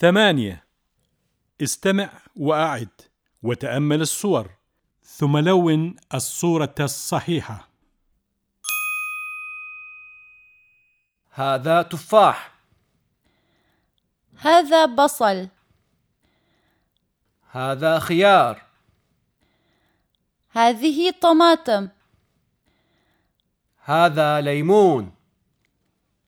ثمانية. استمع وأعد وتأمل الصور. ثم لون الصورة الصحيحة. هذا تفاح. هذا بصل. هذا خيار. هذه طماطم. هذا ليمون.